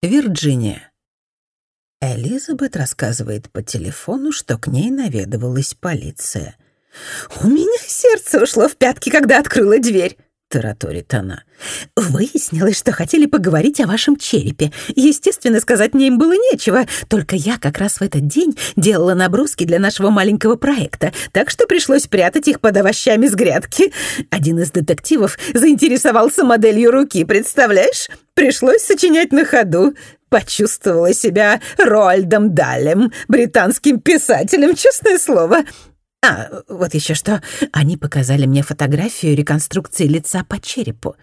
Вирджиния. Элизабет рассказывает по телефону, что к ней наведывалась полиция. «У меня сердце ушло в пятки, когда открыла дверь», — тараторит она. «Выяснилось, что хотели поговорить о вашем черепе. Естественно, сказать мне им было нечего. Только я как раз в этот день делала наброски для нашего маленького проекта, так что пришлось прятать их под овощами с грядки. Один из детективов заинтересовался моделью руки, представляешь? Пришлось сочинять на ходу. Почувствовала себя Роальдом Далем, британским писателем, честное слово. А, вот еще что. Они показали мне фотографию реконструкции лица по черепу.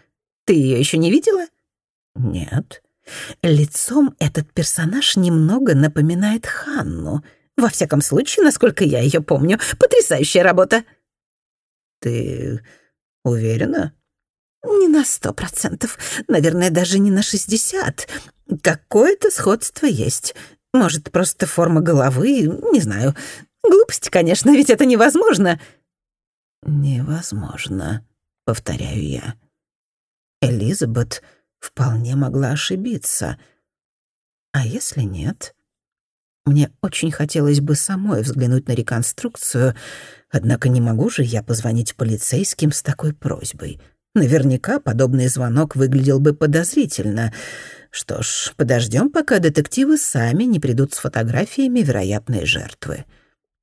Ты ее еще не видела? Нет. Лицом этот персонаж немного напоминает Ханну. Во всяком случае, насколько я ее помню. Потрясающая работа. Ты уверена? Не на сто процентов. Наверное, даже не на шестьдесят. Какое-то сходство есть. Может, просто форма головы, не знаю. Глупости, конечно, ведь это невозможно. Невозможно, повторяю я. Элизабет вполне могла ошибиться. А если нет? Мне очень хотелось бы самой взглянуть на реконструкцию, однако не могу же я позвонить полицейским с такой просьбой. Наверняка подобный звонок выглядел бы подозрительно. Что ж, подождем, пока детективы сами не придут с фотографиями вероятной жертвы.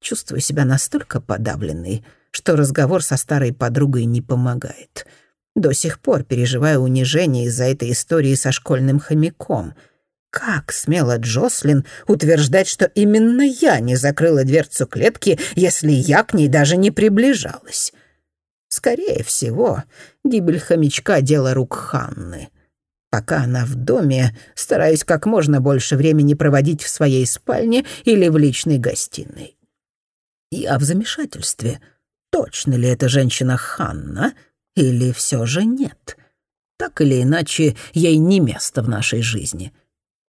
Чувствую себя настолько подавленной, что разговор со старой подругой не помогает. До сих пор переживаю унижение из-за этой истории со школьным хомяком. Как смело Джослин утверждать, что именно я не закрыла дверцу клетки, если я к ней даже не приближалась? Скорее всего, гибель хомячка — дело рук Ханны. Пока она в доме, стараюсь как можно больше времени проводить в своей спальне или в личной гостиной. Я в замешательстве. Точно ли эта женщина Ханна или все же нет? Так или иначе, ей не место в нашей жизни.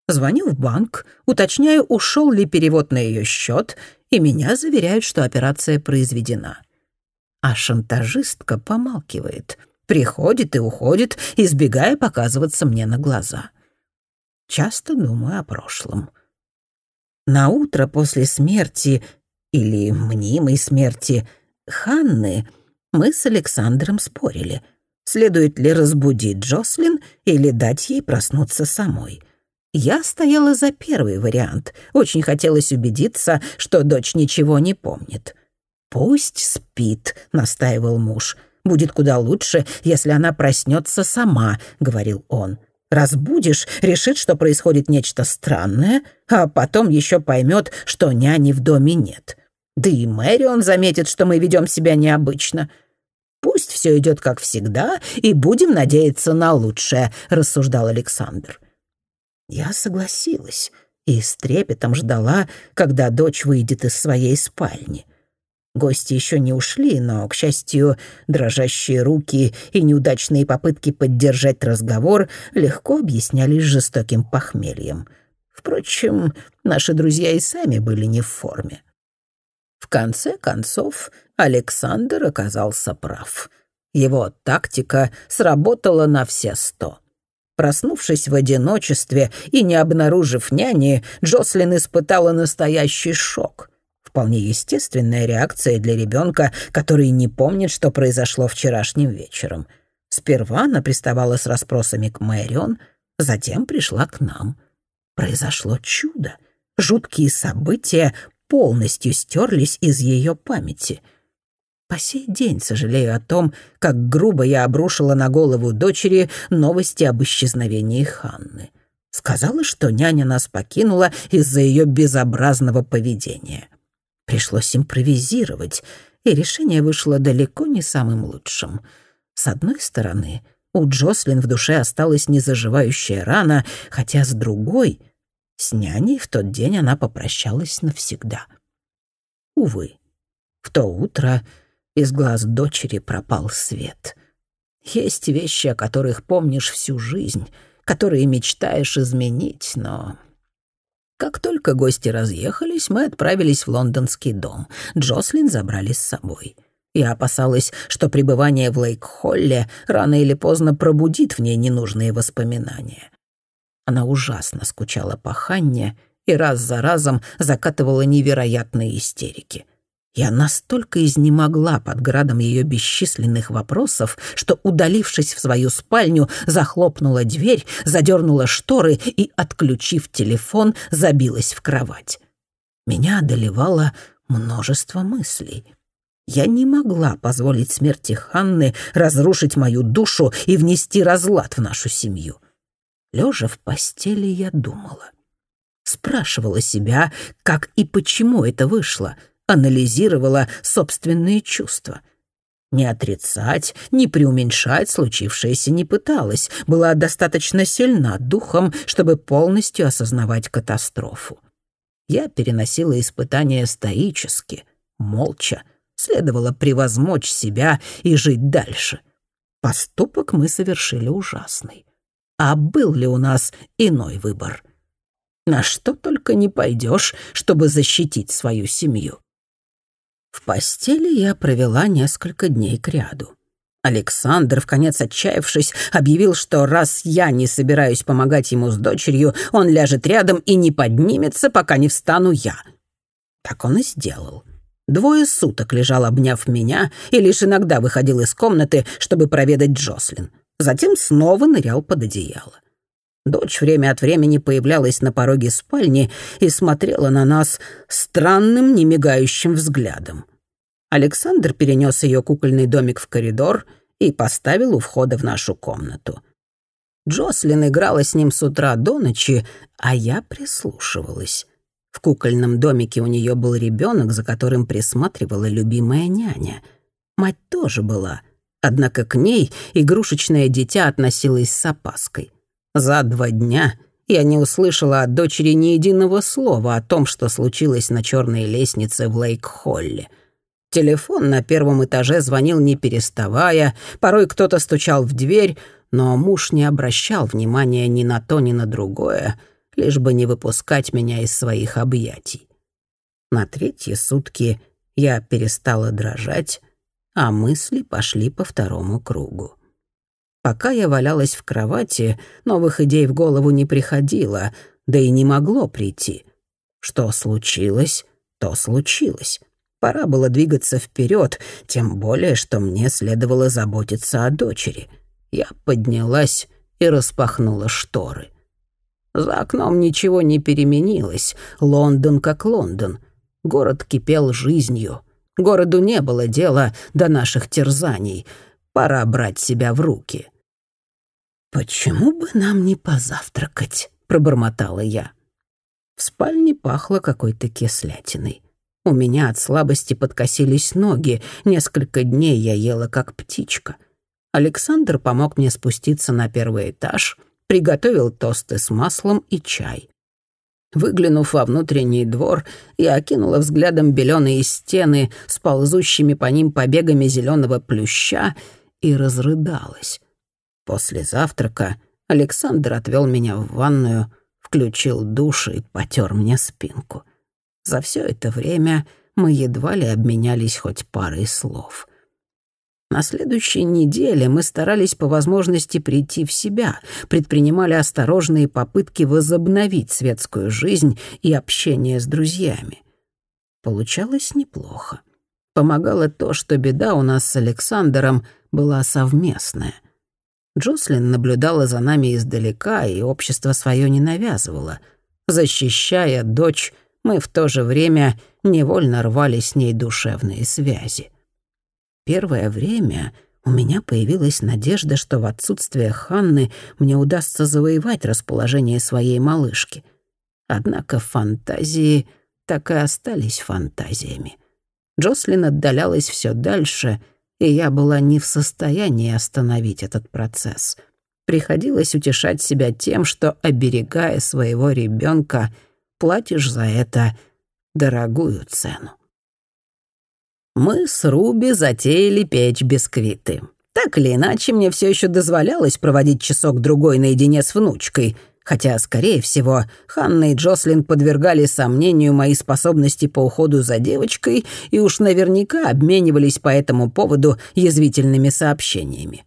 Звоню в банк, уточняю, ушел ли перевод на ее счет, и меня заверяют, что операция произведена. А шантажистка помалкивает, приходит и уходит, избегая показываться мне на глаза. Часто думаю о прошлом. На утро после смерти или мнимой смерти Ханны, мы с Александром спорили, следует ли разбудить Джослин или дать ей проснуться самой. Я стояла за первый вариант, очень хотелось убедиться, что дочь ничего не помнит. «Пусть спит», — настаивал муж. «Будет куда лучше, если она проснется сама», — говорил он. Разбудишь, решит, что происходит нечто странное, а потом еще поймет, что няни в доме нет. Да и Мэрион заметит, что мы ведем себя необычно. Пусть все идет как всегда, и будем надеяться на лучшее», — рассуждал Александр. Я согласилась и с трепетом ждала, когда дочь выйдет из своей спальни. Гости еще не ушли, но, к счастью, дрожащие руки и неудачные попытки поддержать разговор легко объяснялись жестоким похмельем. Впрочем, наши друзья и сами были не в форме. В конце концов, Александр оказался прав. Его тактика сработала на все сто. Проснувшись в одиночестве и не обнаружив няни, Джослин испытала настоящий шок. Вполне естественная реакция для ребенка, который не помнит, что произошло вчерашним вечером. Сперва она приставала с расспросами к Мэрион, затем пришла к нам. Произошло чудо. Жуткие события полностью стерлись из ее памяти. По сей день сожалею о том, как грубо я обрушила на голову дочери новости об исчезновении Ханны. Сказала, что няня нас покинула из-за ее безобразного поведения. Пришлось импровизировать, и решение вышло далеко не самым лучшим. С одной стороны, у Джослин в душе осталась незаживающая рана, хотя с другой — с няней в тот день она попрощалась навсегда. Увы, в то утро из глаз дочери пропал свет. Есть вещи, о которых помнишь всю жизнь, которые мечтаешь изменить, но... Как только гости разъехались, мы отправились в лондонский дом. Джослин забрали с собой. Я опасалась, что пребывание в Лейк-Холле рано или поздно пробудит в ней ненужные воспоминания. Она ужасно скучала по Ханне и раз за разом закатывала невероятные истерики. Я настолько изнемогла под градом ее бесчисленных вопросов, что, удалившись в свою спальню, захлопнула дверь, задернула шторы и, отключив телефон, забилась в кровать. Меня одолевало множество мыслей. Я не могла позволить смерти Ханны разрушить мою душу и внести разлад в нашу семью. Лежа в постели, я думала. Спрашивала себя, как и почему это вышло — анализировала собственные чувства. Не отрицать, не преуменьшать случившееся не пыталась, была достаточно сильна духом, чтобы полностью осознавать катастрофу. Я переносила испытания стоически, молча, следовало превозмочь себя и жить дальше. Поступок мы совершили ужасный. А был ли у нас иной выбор? На что только не пойдешь, чтобы защитить свою семью. В постели я провела несколько дней кряду. Александр, в конец отчаявшись, объявил, что раз я не собираюсь помогать ему с дочерью, он ляжет рядом и не поднимется, пока не встану я. Так он и сделал. Двое суток лежал, обняв меня, и лишь иногда выходил из комнаты, чтобы проведать Джослин. Затем снова нырял под одеяло. Дочь время от времени появлялась на пороге спальни и смотрела на нас странным, немигающим взглядом. Александр перенес ее кукольный домик в коридор и поставил у входа в нашу комнату. Джослин играла с ним с утра до ночи, а я прислушивалась. В кукольном домике у нее был ребенок, за которым присматривала любимая няня. Мать тоже была, однако к ней игрушечное дитя относилось с опаской. За два дня я не услышала от дочери ни единого слова о том, что случилось на черной лестнице в Лейк-Холле. Телефон на первом этаже звонил не переставая, порой кто-то стучал в дверь, но муж не обращал внимания ни на то, ни на другое, лишь бы не выпускать меня из своих объятий. На третьи сутки я перестала дрожать, а мысли пошли по второму кругу. Пока я валялась в кровати, новых идей в голову не приходило, да и не могло прийти. Что случилось, то случилось. Пора было двигаться вперед, тем более, что мне следовало заботиться о дочери. Я поднялась и распахнула шторы. За окном ничего не переменилось. Лондон как Лондон. Город кипел жизнью. Городу не было дела до наших терзаний. Пора брать себя в руки. «Почему бы нам не позавтракать?» — пробормотала я. В спальне пахло какой-то кислятиной. У меня от слабости подкосились ноги, несколько дней я ела как птичка. Александр помог мне спуститься на первый этаж, приготовил тосты с маслом и чай. Выглянув во внутренний двор, я окинула взглядом беленые стены с ползущими по ним побегами зеленого плюща и разрыдалась. После завтрака Александр отвел меня в ванную, включил душ и потер мне спинку. За все это время мы едва ли обменялись хоть парой слов. На следующей неделе мы старались по возможности прийти в себя, предпринимали осторожные попытки возобновить светскую жизнь и общение с друзьями. Получалось неплохо. Помогало то, что беда у нас с Александром была совместная. Джослин наблюдала за нами издалека, и общество свое не навязывало. Защищая дочь, мы в то же время невольно рвали с ней душевные связи. Первое время у меня появилась надежда, что в отсутствие Ханны мне удастся завоевать расположение своей малышки. Однако фантазии так и остались фантазиями. Джослин отдалялась все дальше — и я была не в состоянии остановить этот процесс. Приходилось утешать себя тем, что, оберегая своего ребенка, платишь за это дорогую цену. Мы с Руби затеяли печь бисквиты. Так или иначе, мне все еще дозволялось проводить часок-другой наедине с внучкой — Хотя, скорее всего, Ханна и Джослин подвергали сомнению мои способности по уходу за девочкой и уж наверняка обменивались по этому поводу язвительными сообщениями.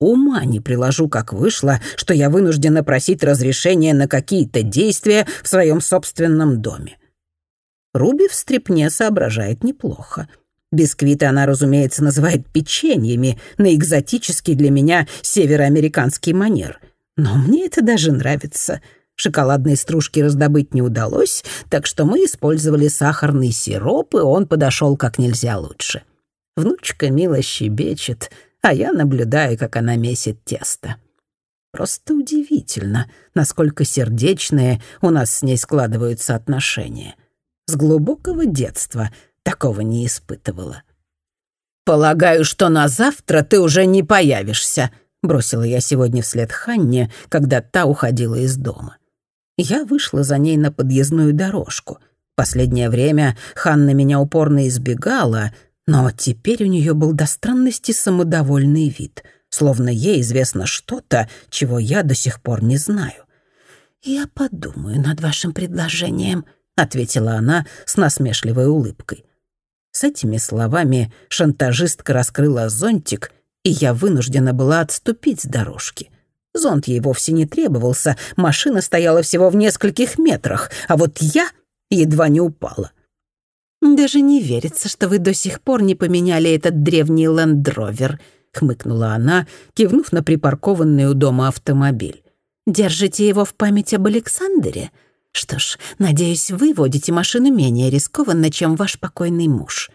Ума не приложу, как вышло, что я вынуждена просить разрешения на какие-то действия в своем собственном доме. Руби в стрепне соображает неплохо. Бисквиты она, разумеется, называет печеньями на экзотический для меня североамериканский манер. Но мне это даже нравится. Шоколадные стружки раздобыть не удалось, так что мы использовали сахарный сироп, и он подошел как нельзя лучше. Внучка мило щебечет — а я наблюдаю, как она месит тесто. Просто удивительно, насколько сердечные у нас с ней складываются отношения. С глубокого детства такого не испытывала. «Полагаю, что на завтра ты уже не появишься», — бросила я сегодня вслед Ханне, когда та уходила из дома. Я вышла за ней на подъездную дорожку. Последнее время Ханна меня упорно избегала — но теперь у нее был до странности самодовольный вид, словно ей известно что-то, чего я до сих пор не знаю. «Я подумаю над вашим предложением», — ответила она с насмешливой улыбкой. С этими словами шантажистка раскрыла зонтик, и я вынуждена была отступить с дорожки. Зонт ей вовсе не требовался, машина стояла всего в нескольких метрах, а вот я едва не упала. «Даже не верится, что вы до сих пор не поменяли этот древний лендровер», — хмыкнула она, кивнув на припаркованный у дома автомобиль. «Держите его в память об Александре? Что ж, надеюсь, вы водите машину менее рискованно, чем ваш покойный муж».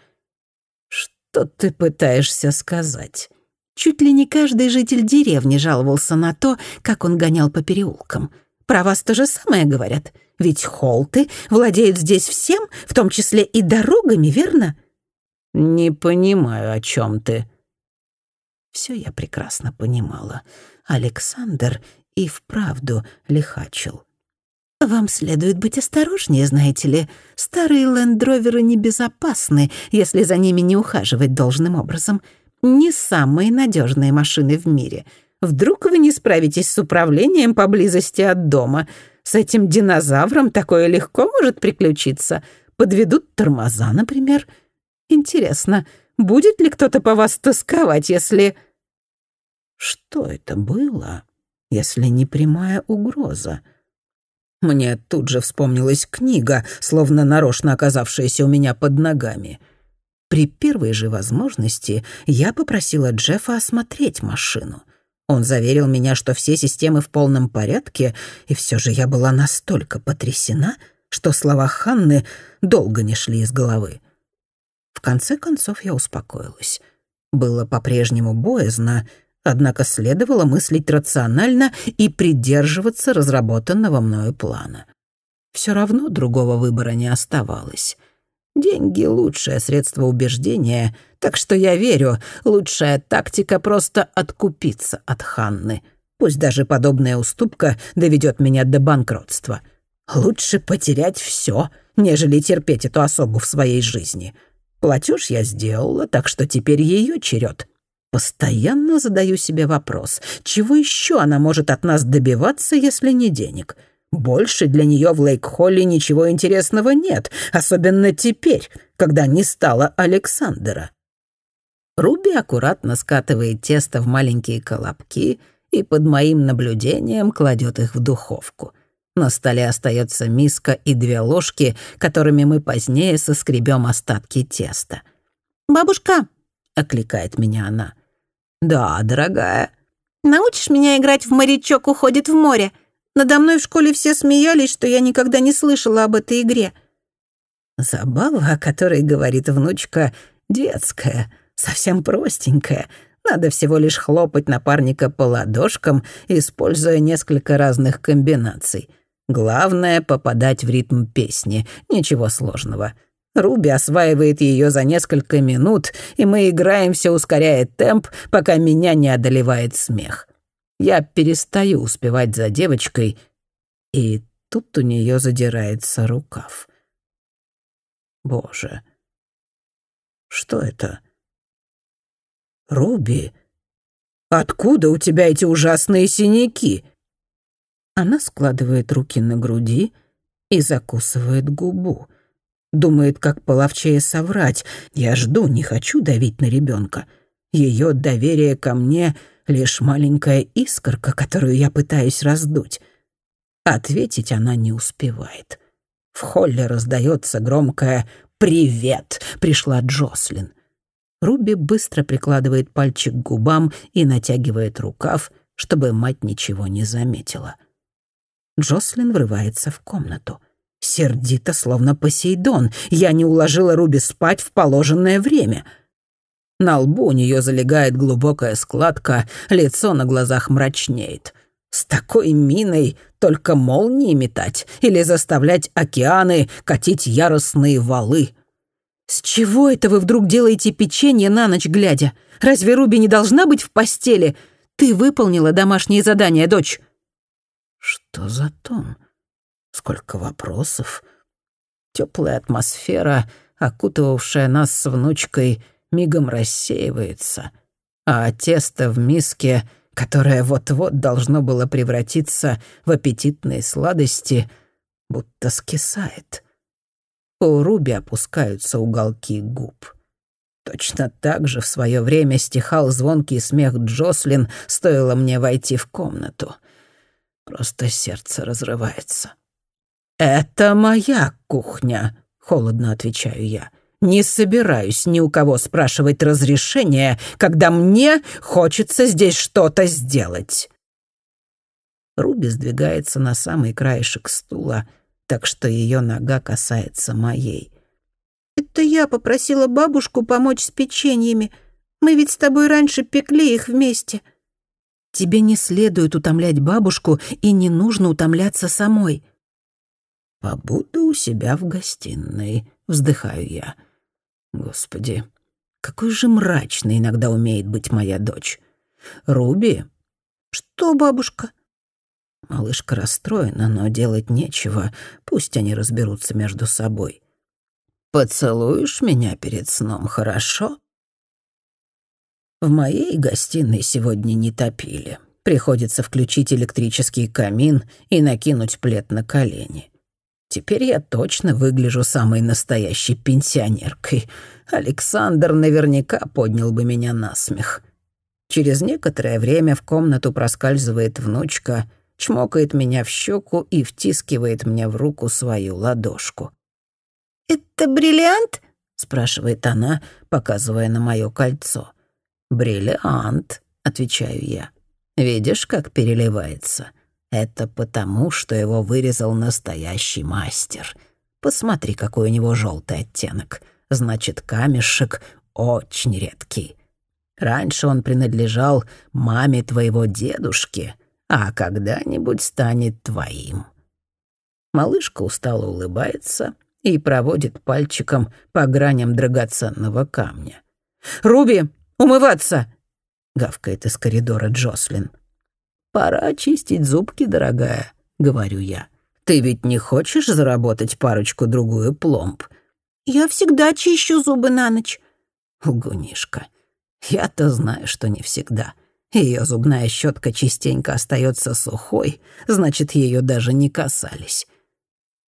«Что ты пытаешься сказать?» Чуть ли не каждый житель деревни жаловался на то, как он гонял по переулкам. Про вас то же самое говорят. Ведь холты владеют здесь всем, в том числе и дорогами, верно?» «Не понимаю, о чем ты». Все я прекрасно понимала. Александр и вправду лихачил. «Вам следует быть осторожнее, знаете ли. Старые лендроверы небезопасны, если за ними не ухаживать должным образом. Не самые надежные машины в мире. Вдруг вы не справитесь с управлением поблизости от дома?» С этим динозавром такое легко может приключиться. Подведут тормоза, например. Интересно, будет ли кто-то по вас тосковать, если... Что это было, если не прямая угроза? Мне тут же вспомнилась книга, словно нарочно оказавшаяся у меня под ногами. При первой же возможности я попросила Джеффа осмотреть машину — он заверил меня, что все системы в полном порядке, и все же я была настолько потрясена, что слова Ханны долго не шли из головы. В конце концов я успокоилась. Было по-прежнему боязно, однако следовало мыслить рационально и придерживаться разработанного мною плана. Все равно другого выбора не оставалось. Деньги — лучшее средство убеждения, так что я верю, лучшая тактика — просто откупиться от Ханны. Пусть даже подобная уступка доведет меня до банкротства. Лучше потерять все, нежели терпеть эту особу в своей жизни. Платеж я сделала, так что теперь ее черед. Постоянно задаю себе вопрос, чего еще она может от нас добиваться, если не денег — больше для нее в Лейк-Холле ничего интересного нет, особенно теперь, когда не стало Александра. Руби аккуратно скатывает тесто в маленькие колобки и под моим наблюдением кладет их в духовку. На столе остается миска и две ложки, которыми мы позднее соскребем остатки теста. «Бабушка!» — окликает меня она. «Да, дорогая». «Научишь меня играть в «Морячок уходит в море»?» Надо мной в школе все смеялись, что я никогда не слышала об этой игре». Забава, о которой говорит внучка, детская, совсем простенькая. Надо всего лишь хлопать напарника по ладошкам, используя несколько разных комбинаций. Главное — попадать в ритм песни, ничего сложного. Руби осваивает ее за несколько минут, и мы играемся, ускоряя темп, пока меня не одолевает смех. Я перестаю успевать за девочкой, и тут у нее задирается рукав. Боже, что это? Руби, откуда у тебя эти ужасные синяки? Она складывает руки на груди и закусывает губу. Думает, как половчее соврать. Я жду, не хочу давить на ребенка. Ее доверие ко мне лишь маленькая искорка, которую я пытаюсь раздуть. Ответить она не успевает. В холле раздается громкое «Привет!» — пришла Джослин. Руби быстро прикладывает пальчик к губам и натягивает рукав, чтобы мать ничего не заметила. Джослин врывается в комнату. Сердито, словно Посейдон. Я не уложила Руби спать в положенное время. На лбу у нее залегает глубокая складка, лицо на глазах мрачнеет. С такой миной только молнии метать или заставлять океаны катить яростные валы. «С чего это вы вдруг делаете печенье на ночь глядя? Разве Руби не должна быть в постели? Ты выполнила домашнее задание, дочь?» Что за тон? Сколько вопросов. Теплая атмосфера, окутывавшая нас с внучкой, мигом рассеивается, а тесто в миске, которое вот-вот должно было превратиться в аппетитные сладости, будто скисает. У Руби опускаются уголки губ. Точно так же в свое время стихал звонкий смех Джослин, стоило мне войти в комнату. Просто сердце разрывается. «Это моя кухня», — холодно отвечаю я. «Не собираюсь ни у кого спрашивать разрешения, когда мне хочется здесь что-то сделать». Руби сдвигается на самый краешек стула, так что ее нога касается моей. «Это я попросила бабушку помочь с печеньями. Мы ведь с тобой раньше пекли их вместе». Тебе не следует утомлять бабушку и не нужно утомляться самой. Побуду у себя в гостиной, вздыхаю я. Господи, какой же мрачной иногда умеет быть моя дочь. Руби? Что, бабушка? Малышка расстроена, но делать нечего. Пусть они разберутся между собой. Поцелуешь меня перед сном, хорошо? В моей гостиной сегодня не топили. Приходится включить электрический камин и накинуть плед на колени. Теперь я точно выгляжу самой настоящей пенсионеркой. Александр наверняка поднял бы меня на смех. Через некоторое время в комнату проскальзывает внучка, чмокает меня в щеку и втискивает мне в руку свою ладошку. «Это бриллиант?» — спрашивает она, показывая на мое кольцо. «Бриллиант», — отвечаю я. «Видишь, как переливается? Это потому, что его вырезал настоящий мастер. Посмотри, какой у него желтый оттенок. Значит, камешек очень редкий. Раньше он принадлежал маме твоего дедушки, а когда-нибудь станет твоим». Малышка устало улыбается и проводит пальчиком по граням драгоценного камня. «Руби, Умываться!» — гавкает из коридора Джослин. «Пора чистить зубки, дорогая», — говорю я. «Ты ведь не хочешь заработать парочку-другую пломб?» «Я всегда чищу зубы на ночь». Лгунишка. Я-то знаю, что не всегда. Ее зубная щетка частенько остается сухой, значит, ее даже не касались.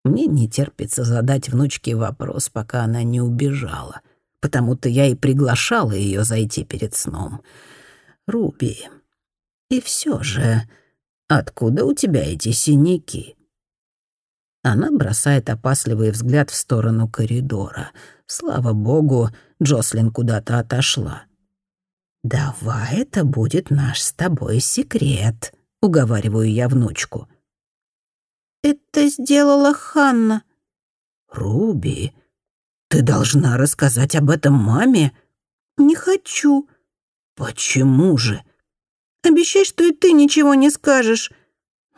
Мне не терпится задать внучке вопрос, пока она не убежала потому-то я и приглашала ее зайти перед сном. Руби, и все же, откуда у тебя эти синяки? Она бросает опасливый взгляд в сторону коридора. Слава богу, Джослин куда-то отошла. «Давай это будет наш с тобой секрет», — уговариваю я внучку. «Это сделала Ханна». «Руби, ты должна рассказать об этом маме. Не хочу. Почему же? Обещай, что и ты ничего не скажешь.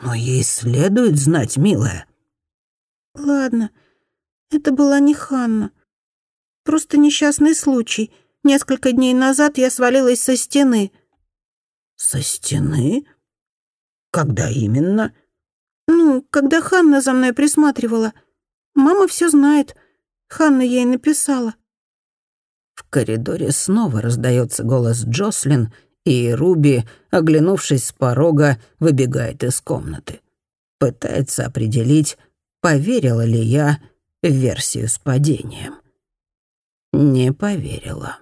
Но ей следует знать, милая. Ладно, это была не Ханна. Просто несчастный случай. Несколько дней назад я свалилась со стены. Со стены? Когда именно? Ну, когда Ханна за мной присматривала. Мама все знает. Ханна ей написала». В коридоре снова раздается голос Джослин, и Руби, оглянувшись с порога, выбегает из комнаты. Пытается определить, поверила ли я в версию с падением. Не поверила.